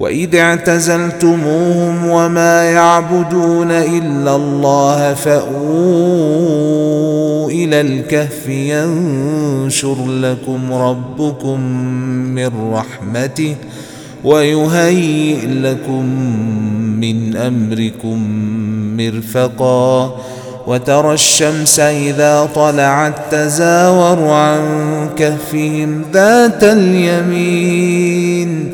وإذ اعتزلتموهم وما يعبدون إلا الله فأووا إلى الكهف ينشر لكم ربكم من رحمته ويهيئ لكم من أمركم مرفقا وترى الشمس إذا طلعت تزاور عن كهفهم ذات اليمين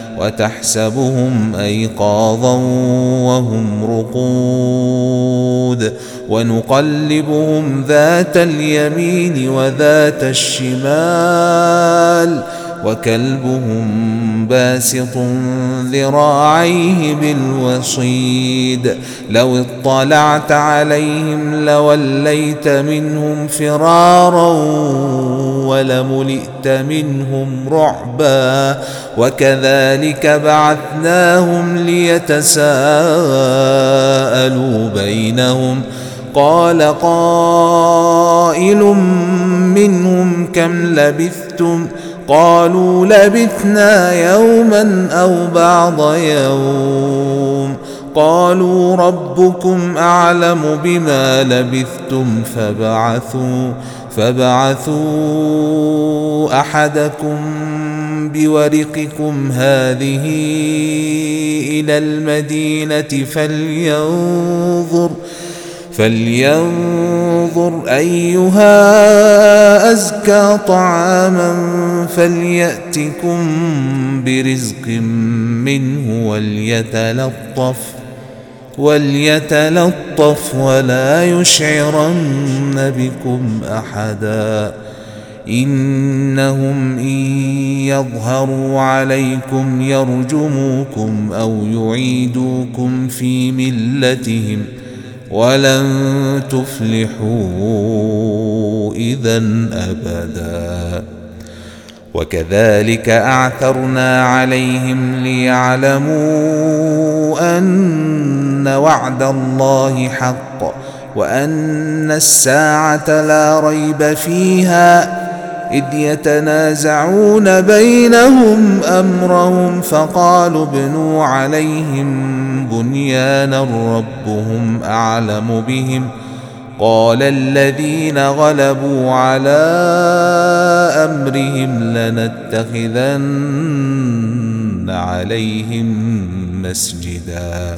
وتحسبهم أيقاظا وهم رقود ونقلبهم ذات اليمين وذات الشمال وكلبهم باسط ذراعيه بالوصيد لو اطلعت عليهم لوليت منهم فرارا ولملئت منهم رعبا وكذلك بعثناهم ليتساءلوا بينهم قال قائل منهم كم لبثتم قالوا لبثنا يوما أو بعض يوم قالوا ربكم أعلم بما لبثتم فبعثوا فبعثوا أحدكم بورقكم هذه إلى المدينة فلينظر فلينظر أيها أزكى طعاما فليأتكم برزق منه وليتلطف وليتلطف ولا يشعرن بكم أحدا. إنهم إن يظهروا عليكم يرجموكم أو يعيدوكم في ملتهم ولن تفلحوا إذا أبدا. وكذلك أعثرنا عليهم ليعلموا أن وعد الله حق وأن الساعة لا ريب فيها إذ يتنازعون بينهم أمرهم فقالوا ابنوا عليهم بنيانا ربهم أعلم بهم قال الذين غلبوا على أمرهم لنتخذن عليهم مسجدا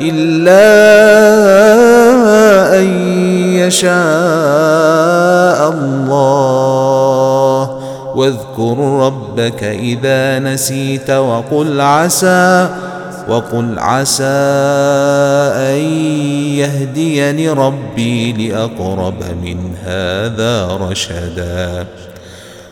إلا أن يشاء الله. واذكر ربك إذا نسيت وقل عسى وقل عسى أن يهديني ربي لأقرب من هذا رشدا.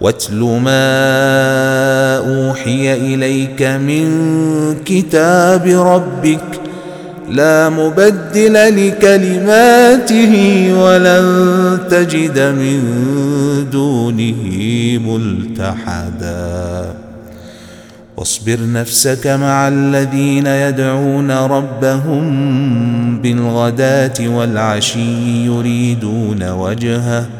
واتل ما أوحي إليك من كتاب ربك لا مبدل لكلماته ولن تجد من دونه ملتحدا. واصبر نفسك مع الذين يدعون ربهم بالغداة والعشي يريدون وجهه.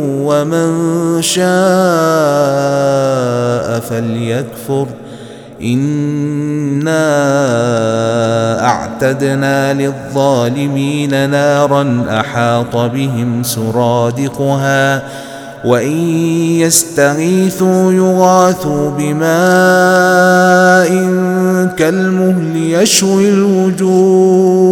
ومن شاء فليكفر. اعتقد واعتدنا للظالمين نارا أحاط بهم سرادقها وإن يستغيثوا يغاثوا بماء كالمهل يشوي الوجوه.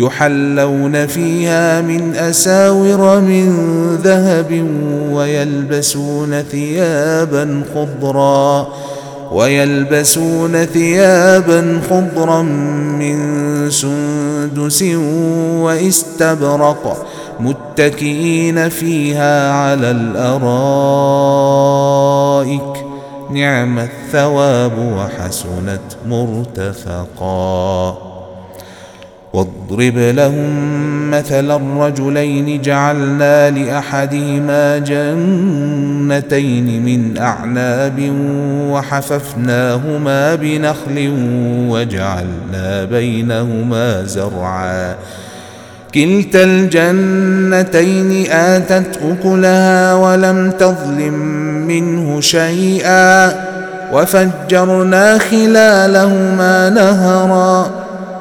يحلون فيها من أساور من ذهب ويلبسون ثيابا خضرا ويلبسون ثيابا خضرا من سندس واستبرق متكئين فيها على الأرائك. نعم الثواب وحسنت مرتفقا. واضرب لهم مثل الرجلين جعلنا لأحدهما جنتين من أعناب وحففناهما بنخل وجعلنا بينهما زرعا. كلتا الجنتين آتت أكلها ولم تظلم منه شيئا. وفجرنا خلالهما نهرا.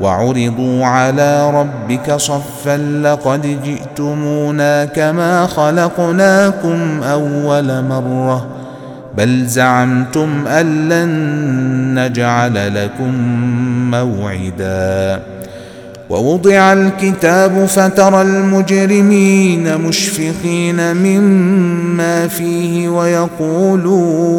وعرضوا على ربك صفا لقد جئتمونا كما خلقناكم أول مرة بل زعمتم أن لن نجعل لكم موعدا ووضع الكتاب فترى المجرمين مشفقين مما فيه ويقولون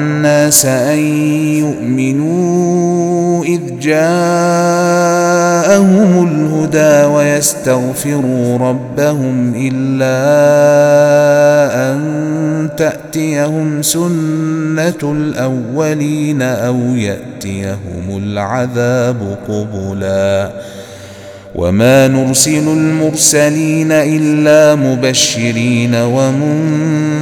أن يؤمنوا إذ جاءهم الهدى ويستغفروا ربهم إلا أن تأتيهم سنة الأولين أو يأتيهم العذاب قبلا. وما نرسل المرسلين إلا مبشرين ومنذرين.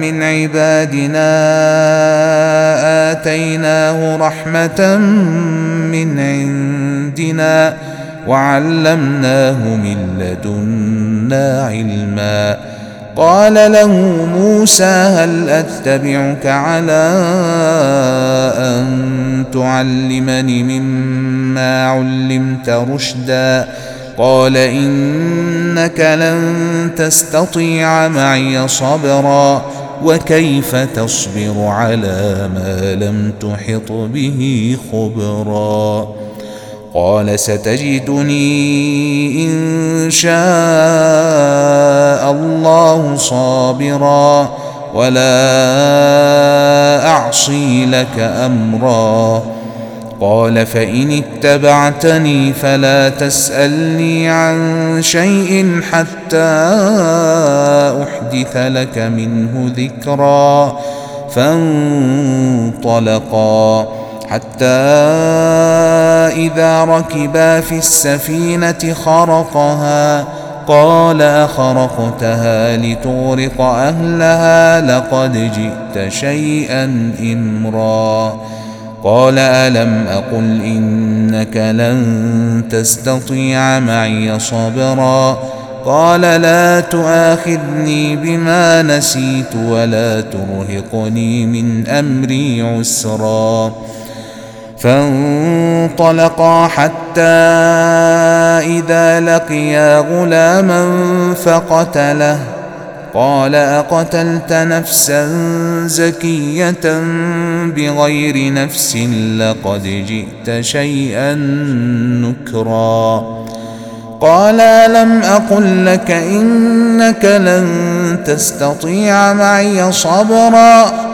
من عبادنا آتيناه رحمة من عندنا وعلمناه من لدنا علما. قال له موسى هل أتبعك على أن تعلمني مما علمت رشدا؟ قال إنك لن تستطيع معي صبرا. وكيف تصبر على ما لم تحط به خبرا؟ قال ستجدني إن شاء الله صابرا ولا أعصي لك أمرا. قال فإن اتبعتني فلا تسألني عن شيء حتى أحدث لك منه ذكرا فانطلقا حتى إذا ركبا في السفينة خرقها قال أخرقتها لتغرق أهلها لقد جئت شيئا إمرا قال ألم أقل إنك لن تستطيع معي صبرا قال لا تؤاخذني بما نسيت ولا ترهقني من أمري عسرا فانطلقا حتى إذا لقيا غلاما فقتله قال أقتلت نفسا زكية بغير نفس لقد جئت شيئا نكرا. قال لم أقل لك إنك لن تستطيع معي صبرا؟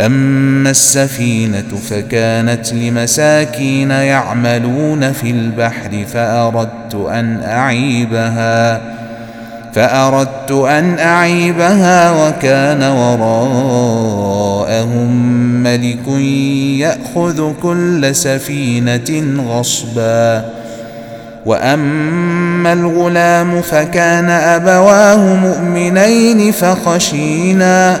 أما السفينة فكانت لمساكين يعملون في البحر فأردت أن أعيبها فأردت أن أعيبها وكان وراءهم ملك يأخذ كل سفينة غصبا. وأما الغلام فكان أبواه مؤمنين فخشينا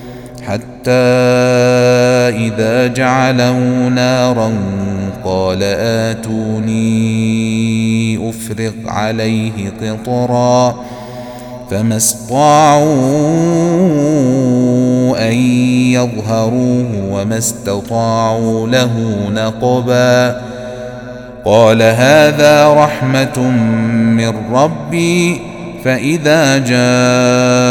حتى إذا جعله نارا قال آتوني أفرغ عليه قطرا فما استطاعوا أن يظهروه وما استطاعوا له نقبا قال هذا رحمة من ربي فإذا جاء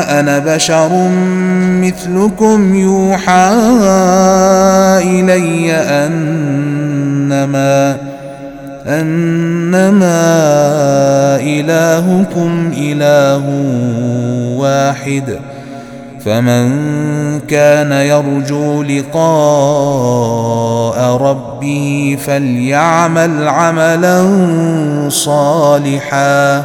أنا بشر مثلكم يوحى إلي أنما أنما إلهكم إله واحد فمن كان يرجو لقاء ربه فليعمل عملا صالحا.